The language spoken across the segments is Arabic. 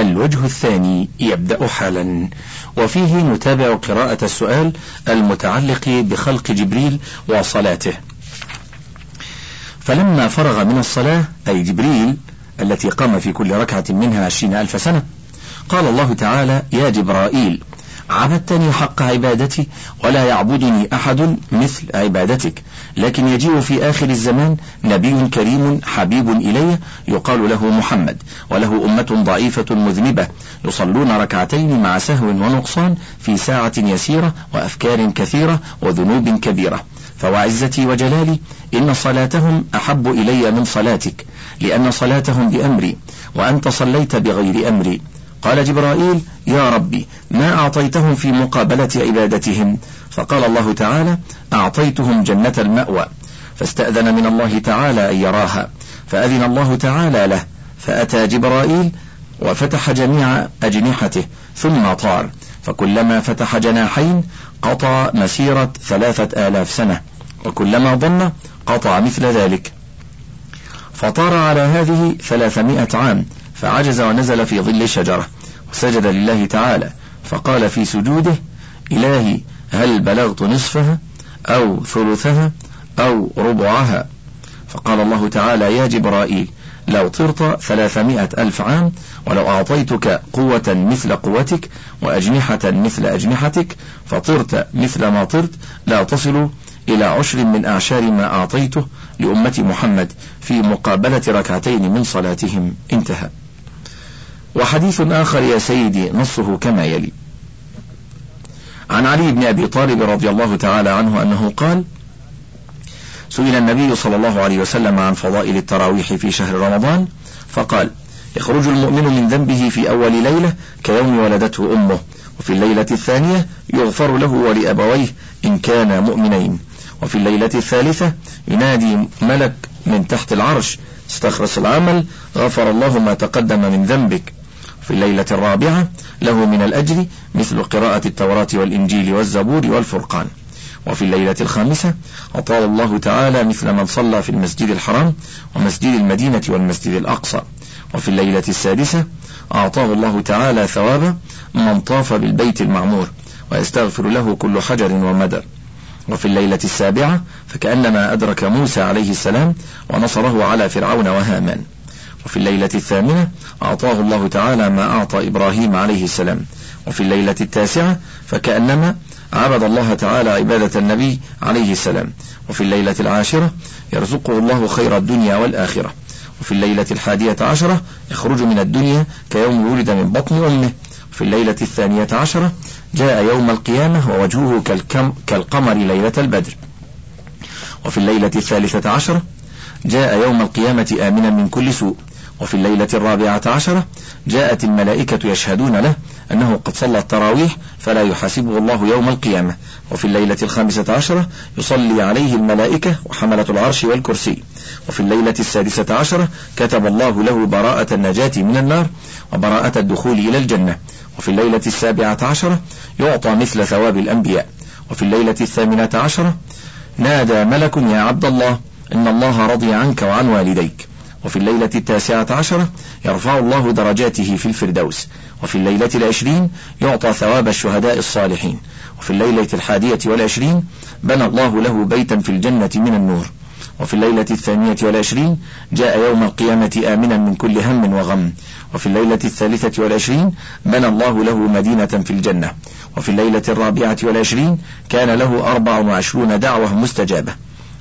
الوجه الثاني يبدأ حالا. وفيه نتابع قراءة السؤال المتعلق بخلق جبريل وصلاته. فلما فرغ من الصلاة أي جبريل التي قام في كل ركعة منها عشرين ألف سنة قال الله تعالى يا جبرائيل عبدتني حق عبادتي ولا يعبدني أحد مثل عبادتك. لكن يجيء في آخر الزمان نبي كريم حبيب إلي يقال له محمد وله أمة ضعيفة مذنبة يصلون ركعتين مع سهو ونقصان في ساعة يسيرة وأفكار كثيرة وذنوب كبيرة. فوعزتي وجلالي إن صلاتهم أحب إلي من صلاتك لأن صلاتهم بأمري وأنت صليت بغير أمري. قال جبرائيل يا ربي ما أعطيتهم في مقابلة عبادتهم؟ فقال الله تعالى أعطيتهم جنة المأوى فاستأذن من الله تعالى أن يراها فأذن الله تعالى له فأتى جبرائيل وفتح جميع أجنحته ثم طار فكلما فتح جناحين قطع مسيرة ثلاثة آلاف سنة وكلما ضن قطع مثل ذلك. فطار على هذه ثلاثمائة عام فعجز ونزل في ظل شجرة وسجد لله تعالى فقال في سجوده إلهي هل بلغت نصفها أو ثلثها أو ربعها؟ فقال الله تعالى يا جبرائيل لو طرت ثلاثمائة ألف عام ولو أعطيتك قوة مثل قوتك وأجنحة مثل أجنحتك فطرت مثل ما طرت لا تصل إلى عشر من أعشار ما أعطيته لأمة محمد في مقابلة ركعتين من صلاتهم. انتهى. وحديث آخر يا سيدي نصه كما يلي. عن علي بن أبي طالب رضي الله تعالى عنه أنه قال سئل النبي صلى الله عليه وسلم عن فضائل التراويح في شهر رمضان فقال يخرج المؤمن من ذنبه في أول ليلة كيوم ولدته أمه وفي الليلة الثانية يغفر له ولأبويه إن كانا مؤمنين وفي الليلة الثالثة ينادي ملك من تحت العرش استخلص العمل غفر الله ما تقدم من ذنبك. في الليلة الرابعة له من الأجر مثل قراءة التوراة والإنجيل والزبور والفرقان. وفي الليلة الخامسة أطال الله تعالى مثل من صلى في المسجد الحرام ومسجد المدينة والمسجد الأقصى. وفي الليلة السادسة أعطاه الله تعالى ثواب من طاف بالبيت المعمور ويستغفر له كل حجر ومدر. وفي الليلة السابعة فكأنما أدرك موسى عليه السلام ونصره على فرعون وهامان. وفي الليلة الثامنة أعطاه الله تعالى ما أعطى إبراهيم عليه السلام. وفي الليلة التاسعة فكأنما عبد الله تعالى عبادة النبي عليه السلام. وفي الليلة العاشرة يرزقه الله خير الدنيا والآخرة. وفي الليلة الحادية عشرة يخرج من الدنيا كيوم ولد من بطن أمه. في الليلة الثانية عشرة جاء يوم القيامة ووجهه كالقمر ليلة البدر. وفي الليلة الثالثة عشرة جاء يوم القيامة آمنا من كل سوء. وفي الليلة الرابعة عشرة جاءت الملائكة يشهدون له أنه قد صلى التراويح فلا يحاسبه الله يوم القيامة. وفي الليلة الخامسة عشرة يصلي عليه الملائكة وحملة العرش والكرسي. وفي الليلة السادسة عشرة كتب الله له براءة النجاة من النار وبراءة الدخول إلى الجنة. وفي الليلة السابعة عشرة يعطى مثل ثواب الأنبياء. وفي الليلة الثامنة عشرة نادى ملك يا عبد الله إن الله رضي عنك وعن والديك. وفي الليلة التاسعة عشرة يرفع الله درجاته في الفردوس وفي الليلة العشرين يعطى ثواب الشهداء الصالحين وفي الليلة الحادية والعشرين بنى الله له بيتا في الجنة من النور وفي الليلة الثانية والعشرين جاء يوم القيامة آمنا من كل هم وغم وفي الليلة الثالثة والعشرين بنى الله له مدينة في الجنة وفي الليلة الرابعة والعشرين كان له أربع وعشرون دعوة مستجابة.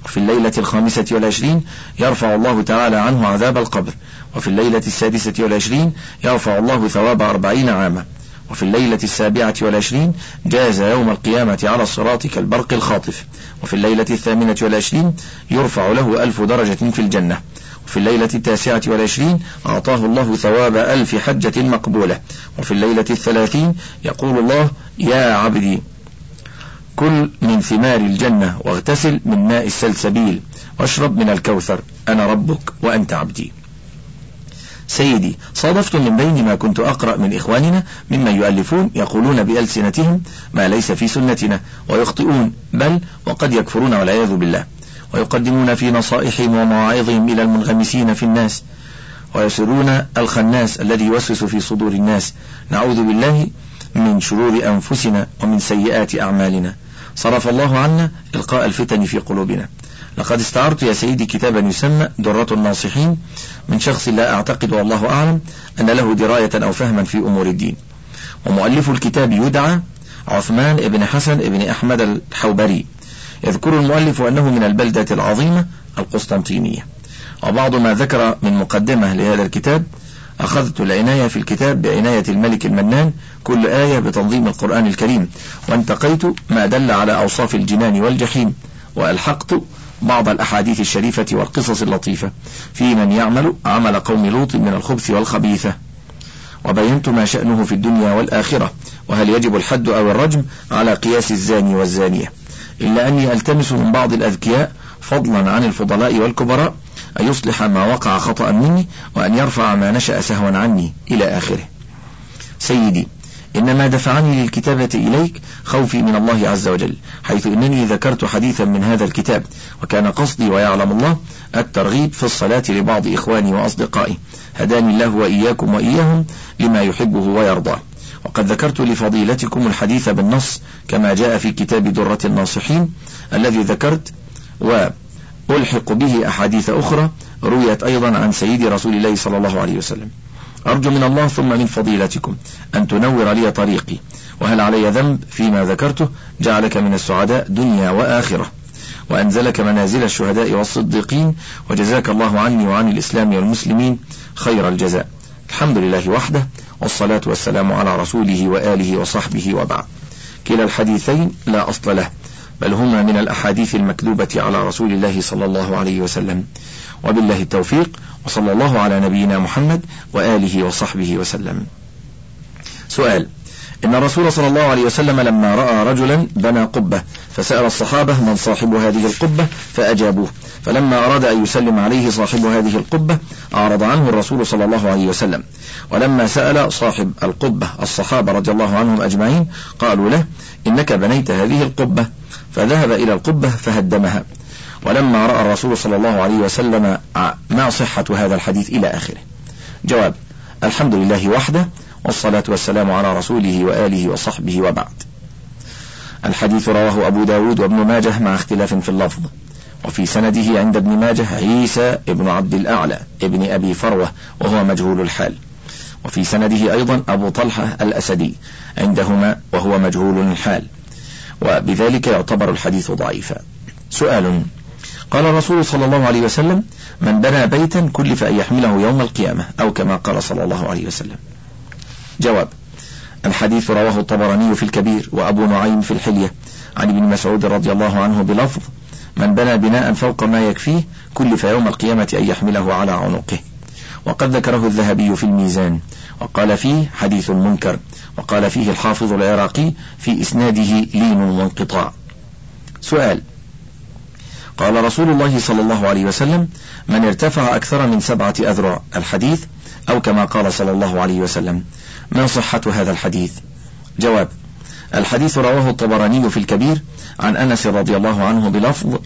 وفي الليلة الخامسة والعشرين يرفع الله تعالى عنه عذاب القبر وفي الليلة السادسة والعشرين يرفع الله ثواب أربعين عاما وفي الليلة السابعة والعشرين جاز يوم القيامة على الصراط كالبرق الخاطف وفي الليلة الثامنة والعشرين يرفع له ألف درجة في الجنة وفي الليلة التاسعة والعشرين أعطاه الله ثواب ألف حجة مقبولة وفي الليلة الثلاثين يقول الله يا عبدي كل من ثمار الجنة واغتسل من ماء السلسبيل واشرب من الكوثر. أنا ربك وأنت عبدي. سيدي صادفت من بين ما كنت أقرأ من إخواننا ممن يؤلفون يقولون بألسنتهم ما ليس في سنتنا ويخطئون بل وقد يكفرون والعياذ بالله. ويقدمون في نصائحهم ومواعظهم إلى المنغمسين في الناس. ويصيرون الخناس الذي يوسوس في صدور الناس. نعوذ بالله من شرور أنفسنا ومن سيئات أعمالنا. صرف الله عنا إلقاء الفتن في قلوبنا. لقد استعرت يا سيدي كتابا يسمى درة الناصحين من شخص لا أعتقد والله أعلم أن له دراية أو فهما في أمور الدين. ومؤلف الكتاب يدعى عثمان بن حسن بن أحمد الحوبري. يذكر المؤلف أنه من البلدة العظيمة القسطنطينية. وبعض ما ذكر من مقدمة لهذا الكتاب أخذت العناية في الكتاب بعناية الملك المنان كل آية بتنظيم القرآن الكريم وانتقيت ما دل على أوصاف الجنان والجحيم وألحقت بعض الأحاديث الشريفة والقصص اللطيفة في من يعمل عمل قوم لوط من الخبث والخبيثة. وبينت ما شأنه في الدنيا والآخرة وهل يجب الحد أو الرجم على قياس الزاني والزانية. إلا أني ألتمس من بعض الأذكياء فضلا عن الفضلاء والكبراء أن يصلح ما وقع خطأ مني وأن يرفع ما نشأ سهوا عني إلى آخره. سيدي إنما دفعني للكتابة إليك خوفي من الله عز وجل حيث إنني ذكرت حديثا من هذا الكتاب وكان قصدي ويعلم الله الترغيب في الصلاة لبعض إخواني وأصدقائي. هداني الله وإياكم وإياهم لما يحبه ويرضاه وقد ذكرت لفضيلتكم الحديث بالنص كما جاء في كتاب درة الناصحين الذي ذكرت وألحق به أحاديث أخرى رويت أيضا عن سيد رسول الله صلى الله عليه وسلم. أرجو من الله ثم من فضيلتكم أن تنور لي طريقي. وهل علي ذنب فيما ذكرته؟ جعلك من السعداء دنيا وآخرة. وأنزلك منازل الشهداء والصديقين وجزاك الله عني وعن الإسلام والمسلمين خير الجزاء. الحمد لله وحده والصلاة والسلام على رسوله وآله وصحبه وبعد. كلا الحديثين لا أصل له. بل هما من الأحاديث المكذوبة على رسول الله صلى الله عليه وسلم. وبالله التوفيق وصلى الله على نبينا محمد وآله وصحبه وسلم. سؤال إن الرسول صلى الله عليه وسلم لما رأى رجلا بنى قبة فسأل الصحابة من صاحب هذه القبة فأجابوه. فلما أراد أن يسلم عليه صاحب هذه القبة أعرض عنه الرسول صلى الله عليه وسلم. ولما سأل صاحب القبة الصحابة رضي الله عنهم أجمعين قالوا له إنك بنيت هذه القبة. فذهب إلى القبة فهدمها. ولما رأى الرسول صلى الله عليه وسلم ما صحة هذا الحديث إلى آخره. جواب الحمد لله وحده والصلاة والسلام على رسوله وآله وصحبه وبعد. الحديث رواه أبو داود وابن ماجه مع اختلاف في اللفظ. وفي سنده عند ابن ماجه عيسى ابن عبد الأعلى ابن أبي فروة وهو مجهول الحال. وفي سنده أيضا أبو طلحة الأسدي عندهما وهو مجهول الحال. وبذلك يعتبر الحديث ضعيفا. سؤال. قال الرسول صلى الله عليه وسلم من بنى بيتا كلف أن يحمله يوم القيامة أو كما قال صلى الله عليه وسلم. جواب. الحديث رواه الطبراني في الكبير وأبو نعيم في الحلية. عن ابن مسعود رضي الله عنه بلفظ من بنى بناء فوق ما يكفيه كلف يوم القيامة أن يحمله على عنقه. وقد ذكره الذهبي في الميزان وقال فيه حديث منكر وقال فيه الحافظ العراقي في إسناده لين وانقطاع. سؤال قال رسول الله صلى الله عليه وسلم من ارتفع أكثر من سبعة أذرع الحديث أو كما قال صلى الله عليه وسلم ما صحة هذا الحديث؟ جواب الحديث رواه الطبراني في الكبير عن أنس رضي الله عنه بلفظ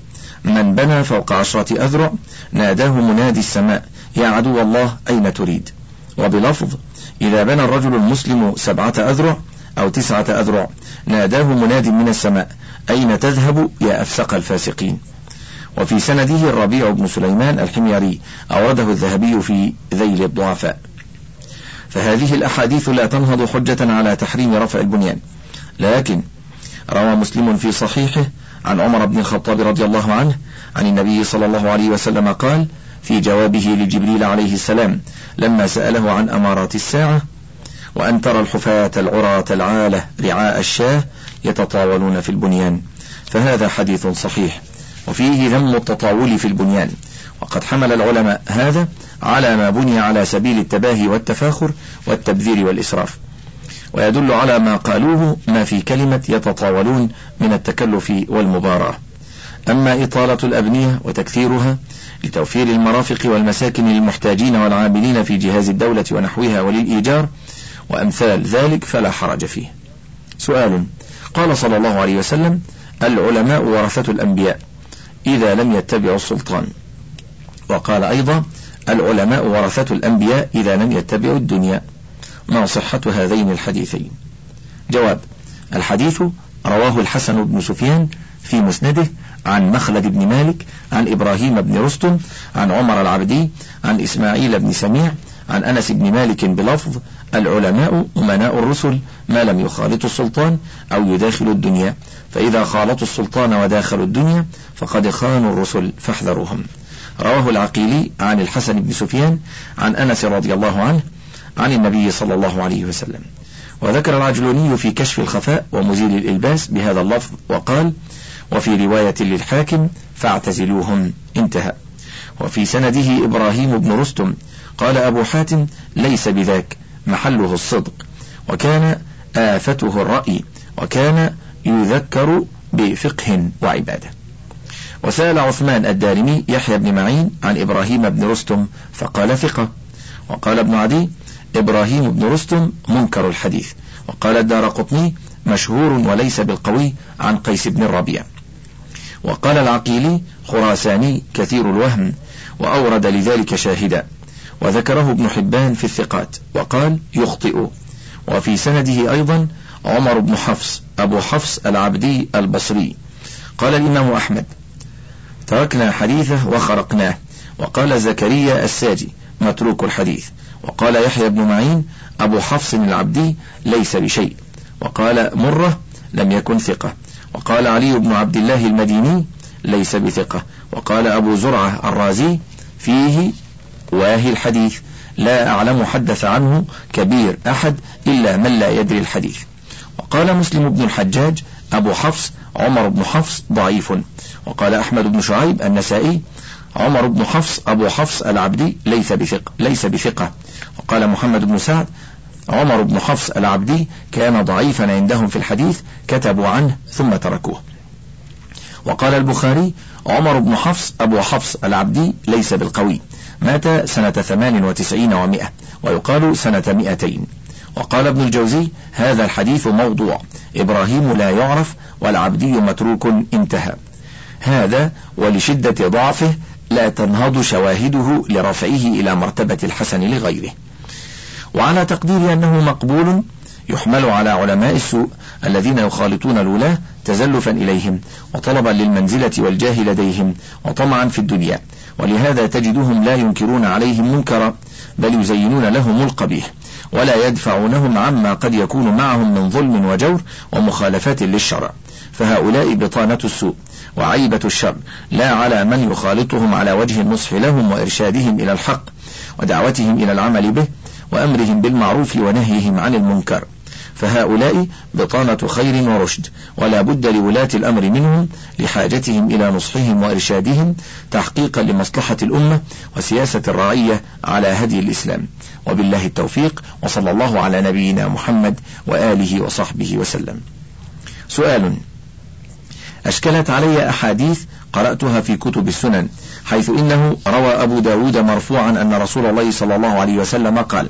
من بنى فوق عشرة أذرع ناداه منادي السماء. يا عدو الله أين تريد؟ وبلفظ إذا بنى الرجل المسلم سبعة أذرع أو تسعة أذرع ناداه مناد من السماء أين تذهب يا أفسق الفاسقين؟ وفي سنده الربيع بن سليمان الحميري أورده الذهبي في ذيل الضعفاء. فهذه الأحاديث لا تنهض حجة على تحريم رفع البنيان. لكن روى مسلم في صحيحه عن عمر بن الخطاب رضي الله عنه عن النبي صلى الله عليه وسلم قال في جوابه لجبريل عليه السلام لما سأله عن أمارات الساعة وأن ترى الحفاة العراة العالة رعاء الشاة يتطاولون في البنيان فهذا حديث صحيح وفيه ذم التطاول في البنيان وقد حمل العلماء هذا على ما بني على سبيل التباهي والتفاخر والتبذير والإسراف ويدل على ما قالوه ما في كلمة يتطاولون من التكلف والمباراة. أما إطالة الأبنية وتكثيرها لتوفير المرافق والمساكن للمحتاجين والعاملين في جهاز الدولة ونحوها وللإيجار وأمثال ذلك فلا حرج فيه. سؤال. قال صلى الله عليه وسلم العلماء ورثة الأنبياء إذا لم يتبعوا السلطان. وقال أيضا العلماء ورثة الأنبياء إذا لم يتبعوا الدنيا. ما صحة هذين الحديثين؟ جواب الحديث رواه الحسن بن سفيان في مسنده عن مخلد بن مالك عن إبراهيم بن رستم عن عمر العبدي عن إسماعيل بن سميع عن أنس بن مالك بلفظ العلماء أمناء الرسل ما لم يخالطوا السلطان أو يداخلوا الدنيا. فإذا خالطوا السلطان وداخلوا الدنيا فقد خانوا الرسل فاحذروهم. رواه العقيلي عن الحسن بن سفيان عن أنس رضي الله عنه عن النبي صلى الله عليه وسلم. وذكر العجلوني في كشف الخفاء ومزيل الإلباس بهذا اللفظ وقال وفي رواية للحاكم فاعتزلوهم انتهى. وفي سنده إبراهيم بن رستم قال أبو حاتم ليس بذاك محله الصدق. وكان آفته الرأي وكان يذكر بفقه وعبادة. وسأل عثمان الدارمي يحيى بن معين عن إبراهيم بن رستم فقال ثقة. وقال ابن عدي إبراهيم بن رستم منكر الحديث. وقال الدار قطني مشهور وليس بالقوي عن قيس بن الربيع. وقال العقيلي خراساني كثير الوهم وأورد لذلك شاهدا. وذكره ابن حبان في الثقات. وقال يخطئ. وفي سنده أيضا عمر بن حفص أبو حفص العبدي البصري. قال الإمام أحمد تركنا حديثه وخرقناه. وقال زكريا الساجي متروك الحديث. وقال يحيى بن معين أبو حفص العبدي ليس بشيء. وقال مرة لم يكن ثقة. وقال علي بن عبد الله المديني ليس بثقة. وقال أبو زرعة الرازي فيه واهي الحديث. لا أعلم حدث عنه كبير أحد إلا من لا يدري الحديث. وقال مسلم بن الحجاج أبو حفص عمر بن حفص ضعيف. وقال أحمد بن شعيب النسائي عمر بن حفص أبو حفص العبدي ليس بثقة ليس بثقة. وقال محمد بن سعد عمر بن حفص العبدي كان ضعيفا عندهم في الحديث كتبوا عنه ثم تركوه. وقال البخاري عمر بن حفص أبو حفص العبدي ليس بالقوي. مات سنة ثمان وتسعين ومائة ويقال سنة مئتين وقال ابن الجوزي هذا الحديث موضوع. إبراهيم لا يعرف والعبدي متروك انتهى. هذا ولشدة ضعفه لا تنهض شواهده لرفعه إلى مرتبة الحسن لغيره. وعلى تقدير أنه مقبول يحمل على علماء السوء الذين يخالطون الولاة تزلفا إليهم وطلبا للمنزلة والجاه لديهم وطمعا في الدنيا. ولهذا تجدهم لا ينكرون عليهم منكرا بل يزينون لهم القبيح ولا يدفعونهم عما قد يكون معهم من ظلم وجور ومخالفات للشرع. فهؤلاء بطانة السوء وعيبة الشر لا على من يخالطهم على وجه النصح لهم وإرشادهم إلى الحق ودعوتهم إلى العمل به وأمرهم بالمعروف ونهيهم عن المنكر. فهؤلاء بطانة خير ورشد ولا بد لولاة الأمر منهم لحاجتهم إلى نصحهم وإرشادهم تحقيقا لمصلحة الأمة وسياسة الرعية على هدي الإسلام. وبالله التوفيق وصلى الله على نبينا محمد وآله وصحبه وسلم. سؤال أشكلت علي أحاديث قرأتها في كتب السنن حيث إنه روى أبو داود مرفوعا أن رسول الله صلى الله عليه وسلم قال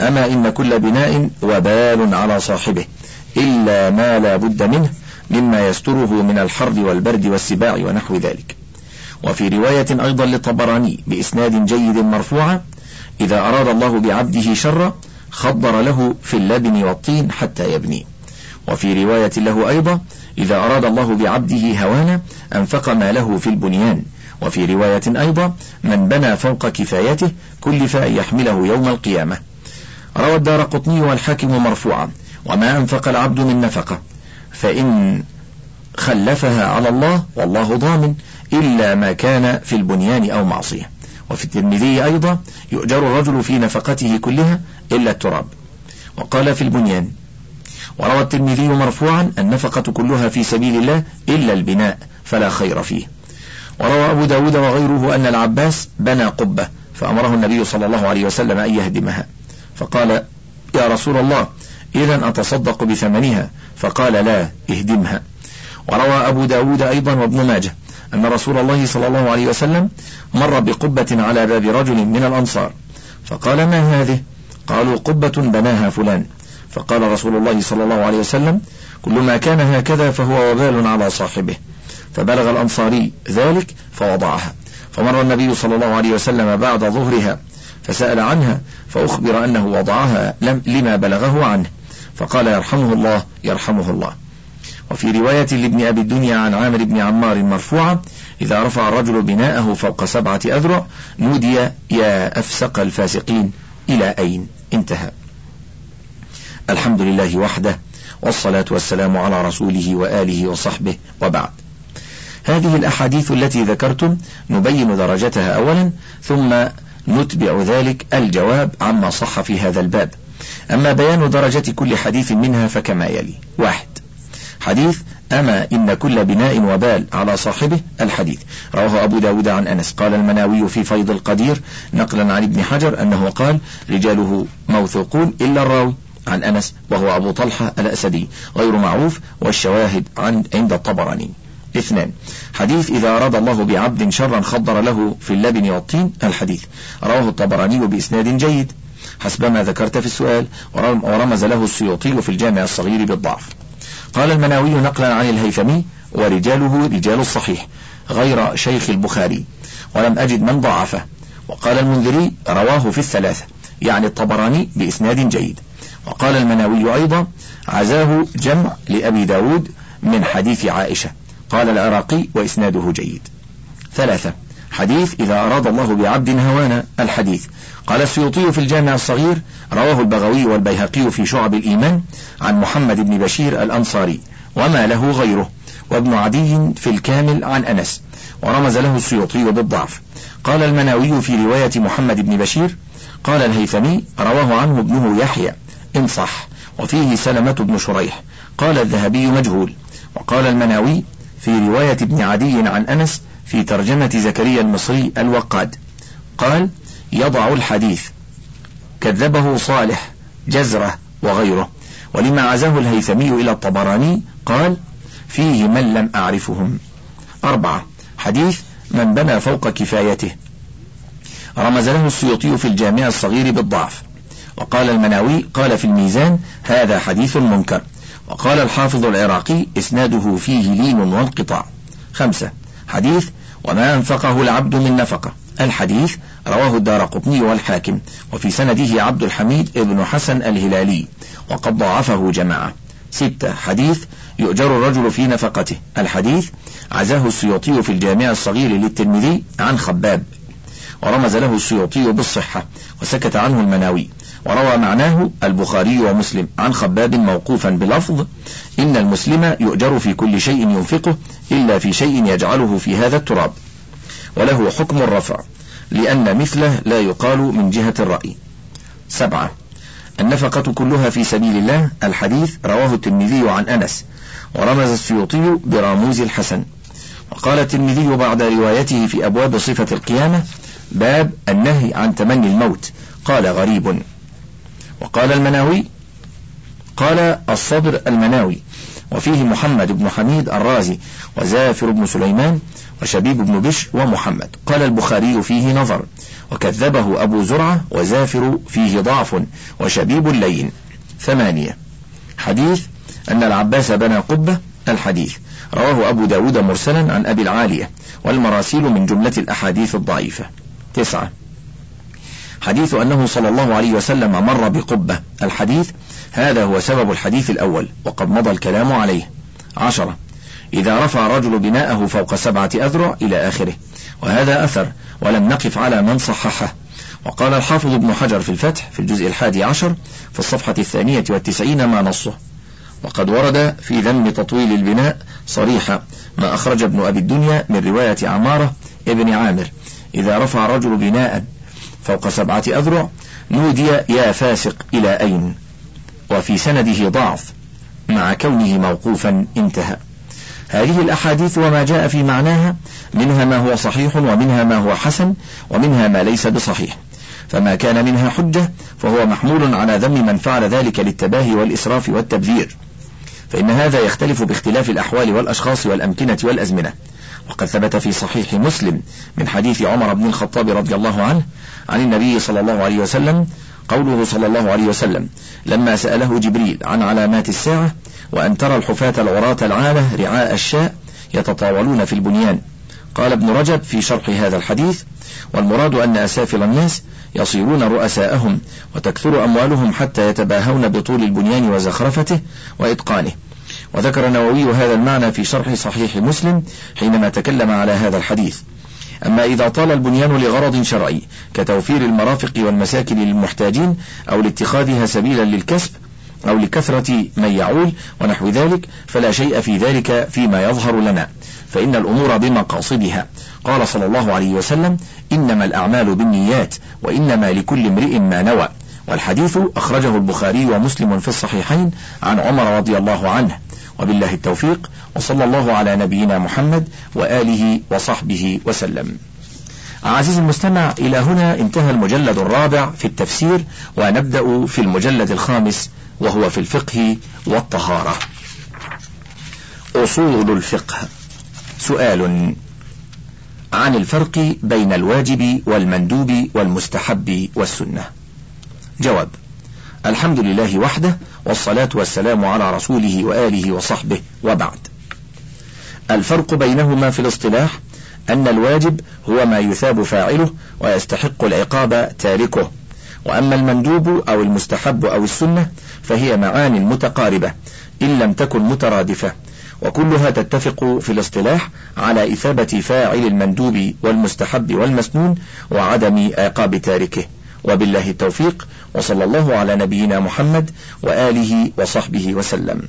أما إن كل بناء وبال على صاحبه إلا ما لا بد منه مما يستره من الحر والبرد والسباع ونحو ذلك. وفي رواية أيضا للطبراني بإسناد جيد مرفوعة إذا أراد الله بعبده شرا خضر له في اللبن والطين حتى يبني. وفي رواية له أيضا إذا أراد الله بعبده هوانا أنفق ما له في البنيان. وفي رواية أيضا من بنى فوق كفايته كلف أن يحمله يوم القيامة. روى الدار قطني والحاكم مرفوعا وما أنفق العبد من نفقة فإن خلفها على الله والله ضامن إلا ما كان في البنيان أو معصية. وفي الترمذي أيضا يؤجر الرجل في نفقته كلها إلا التراب. وقال في البنيان وروى الترمذي مرفوعا النفقة كلها في سبيل الله إلا البناء فلا خير فيه. وروى أبو داود وغيره أن العباس بنى قبة فأمره النبي صلى الله عليه وسلم أن يهدمها. فقال يا رسول الله إذا أتصدق بثمنها؟ فقال لا اهدمها. وروى أبو داود أيضا وابن ماجه أن رسول الله صلى الله عليه وسلم مر بقبة على باب رجل من الأنصار. فقال ما هذه؟ قالوا قبة بناها فلان. فقال رسول الله صلى الله عليه وسلم كل ما كان هكذا فهو وبال على صاحبه. فبلغ الأنصاري ذلك فوضعها. فمر النبي صلى الله عليه وسلم بعد ظهرها فسأل عنها فأخبر أنه وضعها لم لما بلغه عنه. فقال يرحمه الله يرحمه الله. وفي رواية لابن أبي الدنيا عن عامر بن عمار مرفوعة إذا رفع الرجل بناءه فوق سبعة أذرع نودي يا أفسق الفاسقين إلى أين؟ انتهى. الحمد لله وحده والصلاة والسلام على رسوله وآله وصحبه وبعد. هذه الأحاديث التي ذكرتم نبين درجتها أولا ثم نتبع ذلك الجواب عما صح في هذا الباب. أما بيان درجة كل حديث منها فكما يلي. واحد. حديث أما إن كل بناء وبال على صاحبه الحديث. رواه أبو داود عن أنس. قال المناوي في فيض القدير نقلا عن ابن حجر أنه قال رجاله موثوقون إلا الراوي. عن أنس وهو أبو طلحة الأسدي غير معروف والشواهد عن عند الطبراني. اثنان. حديث إذا أراد الله بعبد شرا خضر له في اللبن والطين الحديث. رواه الطبراني بإسناد جيد. حسب ما ذكرت في السؤال ورمز له السيوطي في الجامع الصغير بالضعف. قال المناوي نقلا عن الهيثمي ورجاله رجال الصحيح غير شيخ البخاري ولم أجد من ضعفه. وقال المنذري رواه في الثلاثة. يعني الطبراني بإسناد جيد. وقال المناوي أيضا عزاه جمع لأبي داود من حديث عائشة. قال العراقي وإسناده جيد. ثلاثة. حديث إذا أراد الله بعبد هوانا الحديث. قال السيوطي في الجامع الصغير رواه البغوي والبيهقي في شعب الإيمان عن محمد بن بشير الأنصاري وما له غيره وابن عدي في الكامل عن أنس ورمز له السيوطي بالضعف. قال المناوي في رواية محمد بن بشير قال الهيثمي رواه عنه ابنه يحيى. إن صح. وفيه سلمة بن شريح. قال الذهبي مجهول. وقال المناوي في رواية ابن عدي عن أنس في ترجمة زكريا المصري الوقاد. قال يضع الحديث. كذبه صالح جزرة وغيره. ولما عزاه الهيثمي إلى الطبراني قال فيه من لم أعرفهم. أربعة. حديث من بنى فوق كفايته. رمز له السيوطي في الجامع الصغير بالضعف. وقال المناوي قال في الميزان هذا حديث منكر. وقال الحافظ العراقي إسناده فيه لين وانقطاع. خمسة. حديث وما أنفقه العبد من نفقة. الحديث رواه الدار قطني والحاكم وفي سنده عبد الحميد ابن حسن الهلالي وقد ضاعفه جماعة. ستة. حديث يؤجر الرجل في نفقته. الحديث عزاه السيوطي في الجامع الصغير للترمذي عن خباب. ورمز له السيوطي بالصحة وسكت عنه المناوي. وروى معناه البخاري ومسلم عن خباب موقوفا بلفظ إن المسلم يؤجر في كل شيء ينفقه إلا في شيء يجعله في هذا التراب. وله حكم الرفع لأن مثله لا يقال من جهة الرأي. سبعة النفقة كلها في سبيل الله الحديث رواه الترمذي عن أنس ورمز السيوطي براموز الحسن. وقال الترمذي بعد روايته في أبواب صفة القيامة باب النهي عن تمني الموت. قال غريب. وقال المناوي قال الصدر المناوي. وفيه محمد بن حميد الرازي وزافر بن سليمان وشبيب بن بشر ومحمد. قال البخاري فيه نظر. وكذبه أبو زرعة وزافر فيه ضعف وشبيب لين ثمانية. حديث أن العباس بنى قبة الحديث. رواه أبو داود مرسلا عن أبي العالية والمراسيل من جملة الأحاديث الضعيفة. تسعة. حديث أنه صلى الله عليه وسلم مر بقبة. الحديث هذا هو سبب الحديث الأول وقد مضى الكلام عليه. عشرة. إذا رفع رجل بناءه فوق سبعة أذرع إلى آخره. وهذا أثر ولم نقف على من صححه. وقال الحافظ ابن حجر في الفتح في الجزء الحادي عشر في الصفحة الثانية والتسعين ما نصه. وقد ورد في ذم تطويل البناء صريحا ما أخرج ابن أبي الدنيا من رواية عمارة ابن عامر. إذا رفع رجل بناء فوق سبعة أذرع نودي يا فاسق إلى أين؟ وفي سنده ضعف مع كونه موقوفا انتهى. هذه الأحاديث وما جاء في معناها منها ما هو صحيح ومنها ما هو حسن ومنها ما ليس بصحيح. فما كان منها حجة فهو محمول على ذم من فعل ذلك للتباهي والإسراف والتبذير. فإن هذا يختلف باختلاف الأحوال والأشخاص والأمكنة والأزمنة. وقد ثبت في صحيح مسلم من حديث عمر بن الخطاب رضي الله عنه عن النبي صلى الله عليه وسلم قوله صلى الله عليه وسلم لما سأله جبريل عن علامات الساعة وأن ترى الحفاة العراة العالة رعاء الشاء يتطاولون في البنيان. قال ابن رجب في شرح هذا الحديث والمراد أن أسافل الناس يصيرون رؤساءهم وتكثر أموالهم حتى يتباهون بطول البنيان وزخرفته وإتقانه. وذكر النووي هذا المعنى في شرح صحيح مسلم حينما تكلم على هذا الحديث. أما إذا طال البنيان لغرض شرعي كتوفير المرافق والمساكن للمحتاجين أو لاتخاذها سبيلا للكسب أو لكثرة من يعول ونحو ذلك فلا شيء في ذلك فيما يظهر لنا فإن الأمور بمقاصدها. قال صلى الله عليه وسلم إنما الأعمال بالنيات وإنما لكل امرئ ما نوى. والحديث أخرجه البخاري ومسلم في الصحيحين عن عمر رضي الله عنه. وبالله التوفيق وصلى الله على نبينا محمد وآله وصحبه وسلم. عزيزي المستمع إلى هنا انتهى المجلد الرابع في التفسير ونبدأ في المجلد الخامس وهو في الفقه والطهارة. أصول الفقه. سؤال عن الفرق بين الواجب والمندوب والمستحب والسنة. جواب الحمد لله وحده والصلاة والسلام على رسوله وآله وصحبه وبعد. الفرق بينهما في الاصطلاح أن الواجب هو ما يثاب فاعله ويستحق العقاب تاركه. وأما المندوب أو المستحب أو السنة فهي معان متقاربة إن لم تكن مترادفة. وكلها تتفق في الاصطلاح على إثابة فاعل المندوب والمستحب والمسنون وعدم عقاب تاركه. وبالله التوفيق وصلى الله على نبينا محمد وآله وصحبه وسلم.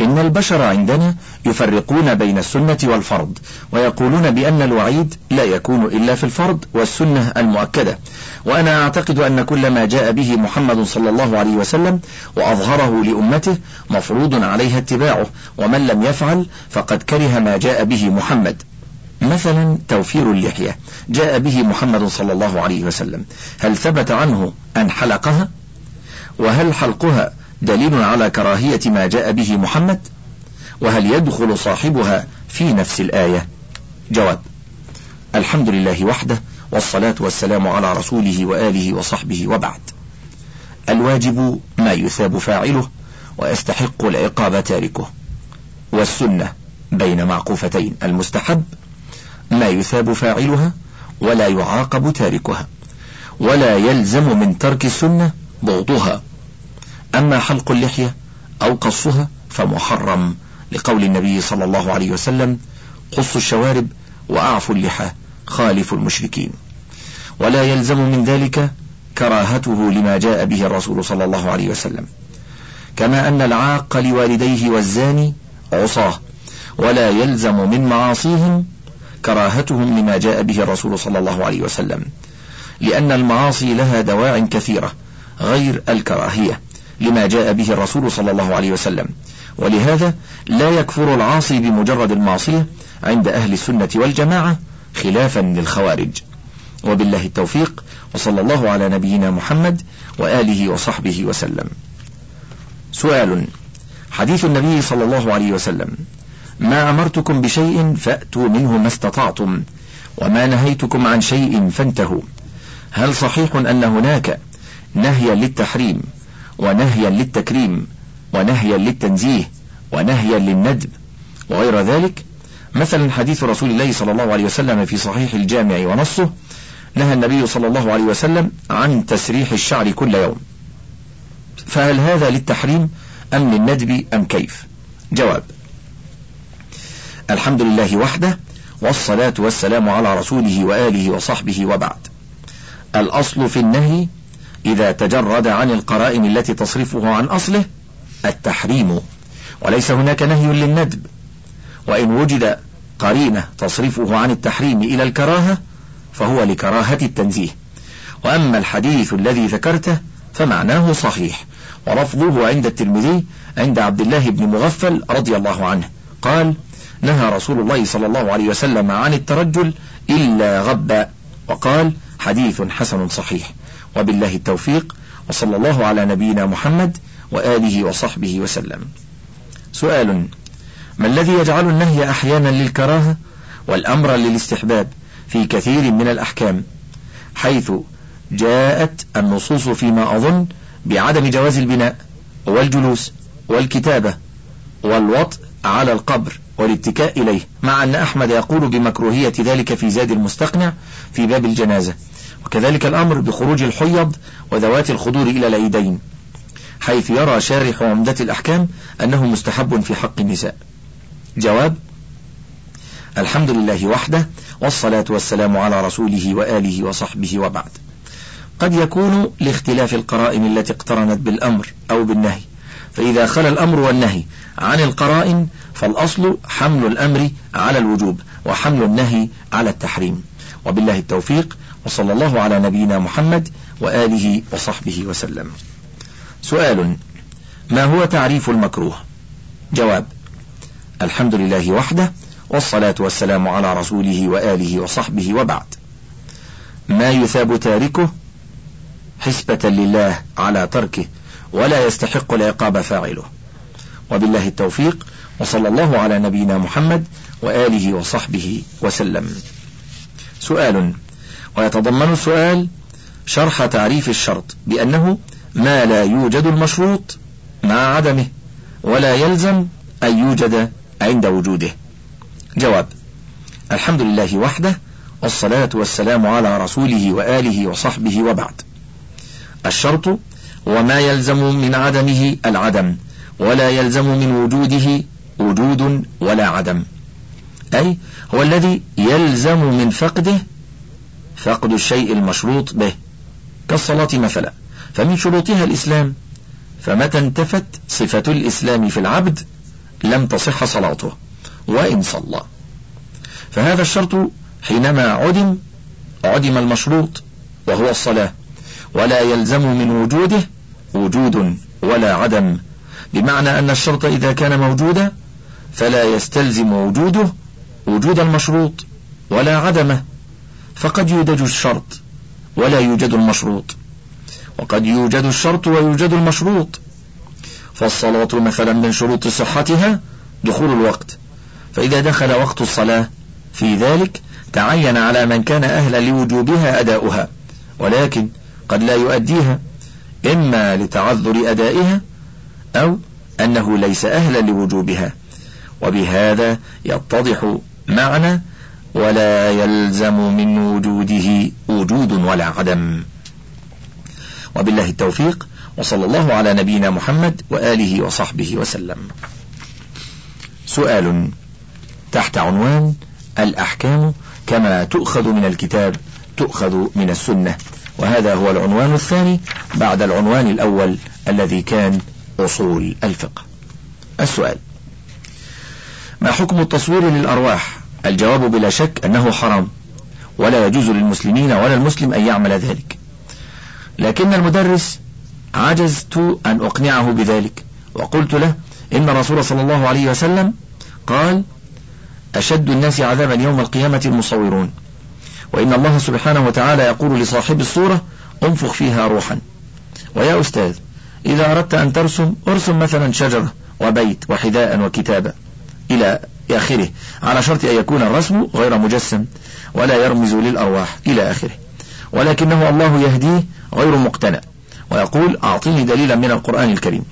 إن البشر عندنا يفرقون بين السنة والفرض ويقولون بأن الوعيد لا يكون إلا في الفرض والسنة المؤكدة. وأنا أعتقد أن كل ما جاء به محمد صلى الله عليه وسلم وأظهره لأمته مفروض عليها اتباعه ومن لم يفعل فقد كره ما جاء به محمد. مثلا توفير اللحية جاء به محمد صلى الله عليه وسلم. هل ثبت عنه أن حلقها؟ وهل حلقها دليل على كراهية ما جاء به محمد؟ وهل يدخل صاحبها في نفس الآية؟ جواب الحمد لله وحده والصلاة والسلام على رسوله وآله وصحبه وبعد. الواجب ما يثاب فاعله ويستحق العقاب تاركه. والسنة بين معقوفتين المستحب ما يثاب فاعلها ولا يعاقب تاركها ولا يلزم من ترك السنة بغضها أما حلق اللحية أو قصها فمحرم لقول النبي صلى الله عليه وسلم قصوا الشوارب وأعفوا اللحى خالف المشركين. ولا يلزم من ذلك كراهته لما جاء به الرسول صلى الله عليه وسلم. كما أن العاق لوالديه والزاني عصاه ولا يلزم من معاصيهم كراهتهم لما جاء به الرسول صلى الله عليه وسلم لأن المعاصي لها دواع كثيرة غير الكراهية لما جاء به الرسول صلى الله عليه وسلم. ولهذا لا يكفر العاصي بمجرد المعصية عند أهل السنة والجماعة خلافا للخوارج. وبالله التوفيق وصلى الله على نبينا محمد وآله وصحبه وسلم. سؤال حديث النبي صلى الله عليه وسلم ما أمرتكم بشيء فأتوا منه ما استطعتم وما نهيتكم عن شيء فانتهوا. هل صحيح أن هناك نهيا للتحريم ونهيا للتكريم ونهيا للتنزيه ونهيا للندب وغير ذلك؟ مثلا حديث رسول الله صلى الله عليه وسلم في صحيح الجامع ونصه نهى النبي صلى الله عليه وسلم عن تسريح الشعر كل يوم. فهل هذا للتحريم أم للندب أم كيف؟ جواب الحمد لله وحده والصلاة والسلام على رسوله وآله وصحبه وبعد. الأصل في النهي إذا تجرد عن القرائن التي تصرفه عن أصله التحريم. وليس هناك نهي للندب. وإن وجد قرينة تصرفه عن التحريم إلى الكراهة فهو لكراهة التنزيه. وأما الحديث الذي ذكرته فمعناه صحيح. ولفظه عند الترمذي عند عبد الله بن مغفل رضي الله عنه. قال نهى رسول الله صلى الله عليه وسلم عن الترجل إلا غبا وقال حديث حسن صحيح. وبالله التوفيق. وصلى الله على نبينا محمد وآله وصحبه وسلم. سؤال. ما الذي يجعل النهي أحيانا للكراهة والأمر للاستحباب في كثير من الأحكام؟ حيث جاءت النصوص فيما أظن بعدم جواز البناء والجلوس والكتابة والوطء على القبر والاتكاء إليه مع أن أحمد يقول بمكروهية ذلك في زاد المستقنع في باب الجنازة. وكذلك الأمر بخروج الحيض وذوات الخدور إلى العيدين حيث يرى شارح عمدة الأحكام أنه مستحب في حق النساء. جواب الحمد لله وحده والصلاة والسلام على رسوله وآله وصحبه وبعد. قد يكون لاختلاف القرائن التي اقترنت بالأمر أو بالنهي فإذا خلى الأمر والنهي عن القرائن فالأصل حمل الأمر على الوجوب وحمل النهي على التحريم. وبالله التوفيق وصلى الله على نبينا محمد وآله وصحبه وسلم. سؤال ما هو تعريف المكروه؟ جواب الحمد لله وحده والصلاة والسلام على رسوله وآله وصحبه وبعد. ما يثاب تاركه حسبة لله على تركه ولا يستحق العقاب فاعله. وبالله التوفيق وصلى الله على نبينا محمد وآله وصحبه وسلم. سؤال. ويتضمن السؤال شرح تعريف الشرط بأنه ما لا يوجد المشروط مع عدمه ولا يلزم أن يوجد عند وجوده. جواب. الحمد لله وحده والصلاة والسلام على رسوله وآله وصحبه وبعد. الشرط وما يلزم من عدمه العدم ولا يلزم من وجوده وجود ولا عدم. أي هو الذي يلزم من فقده فقد الشيء المشروط به كالصلاة مثلا. فمن شروطها الإسلام فمتى انتفت صفة الإسلام في العبد لم تصح صلاته وإن صلى. فهذا الشرط حينما عدم عدم المشروط وهو الصلاة ولا يلزم من وجوده وجود ولا عدم. بمعنى أن الشرط إذا كان موجودا فلا يستلزم وجوده وجود المشروط ولا عدمه. فقد يوجد الشرط ولا يوجد المشروط. وقد يوجد الشرط ويوجد المشروط. فالصلاة مثلا من شروط صحتها دخول الوقت. فإذا دخل وقت الصلاة في ذلك تعين على من كان أهلا لوجوبها أداؤها. ولكن قد لا يؤديها. إما لتعذر أدائها أو أنه ليس أهلا لوجوبها. وبهذا يتضح معنى ولا يلزم من وجوده وجود ولا عدم. وبالله التوفيق وصلى الله على نبينا محمد وآله وصحبه وسلم. سؤال تحت عنوان الأحكام كما تؤخذ من الكتاب تؤخذ من السنة. وهذا هو العنوان الثاني بعد العنوان الأول الذي كان أصول الفقه. السؤال ما حكم التصوير للأرواح؟ الجواب بلا شك أنه حرام ولا يجوز للمسلمين ولا المسلم أن يعمل ذلك. لكن المدرس عجزت أن أقنعه بذلك وقلت له إن الرسول صلى الله عليه وسلم قال أشد الناس عذابا يوم القيامة المصورون. وإن الله سبحانه وتعالى يقول لصاحب الصورة انفخ فيها روحا. ويا أستاذ إذا أردت أن ترسم ارسم مثلا شجرة وبيت وحذاء وكتابة. إلى آخره. على شرط أن يكون الرسم غير مجسم ولا يرمز للأرواح. إلى آخره. ولكنه الله يهديه غير مقتنع ويقول أعطيني دليلا من القرآن الكريم.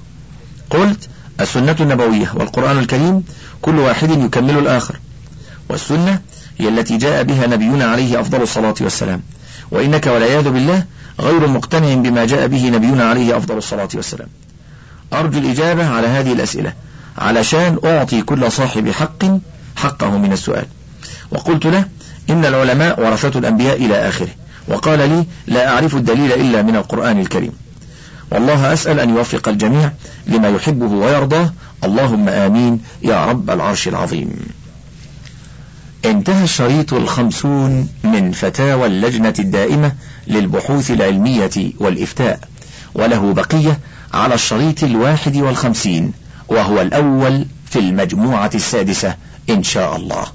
قلت السنة النبوية والقرآن الكريم كل واحد يكمل الآخر. والسنة هي التي جاء بها نبينا عليه أفضل الصلاة والسلام. وإنك والعياذ بالله غير مقتنع بما جاء به نبينا عليه أفضل الصلاة والسلام. أرجو الإجابة على هذه الأسئلة. علشان أعطي كل صاحب حق حقه من السؤال. وقلت له إن العلماء ورثة الأنبياء إلى آخره. وقال لي لا أعرف الدليل إلا من القرآن الكريم. والله أسأل أن يوفق الجميع لما يحبه ويرضاه. اللهم آمين يا رب العرش العظيم. انتهى الشريط الخمسون من فتاوى اللجنة الدائمة للبحوث العلمية والإفتاء وله بقية على الشريط الواحد والخمسين وهو الأول في المجموعة السادسة إن شاء الله.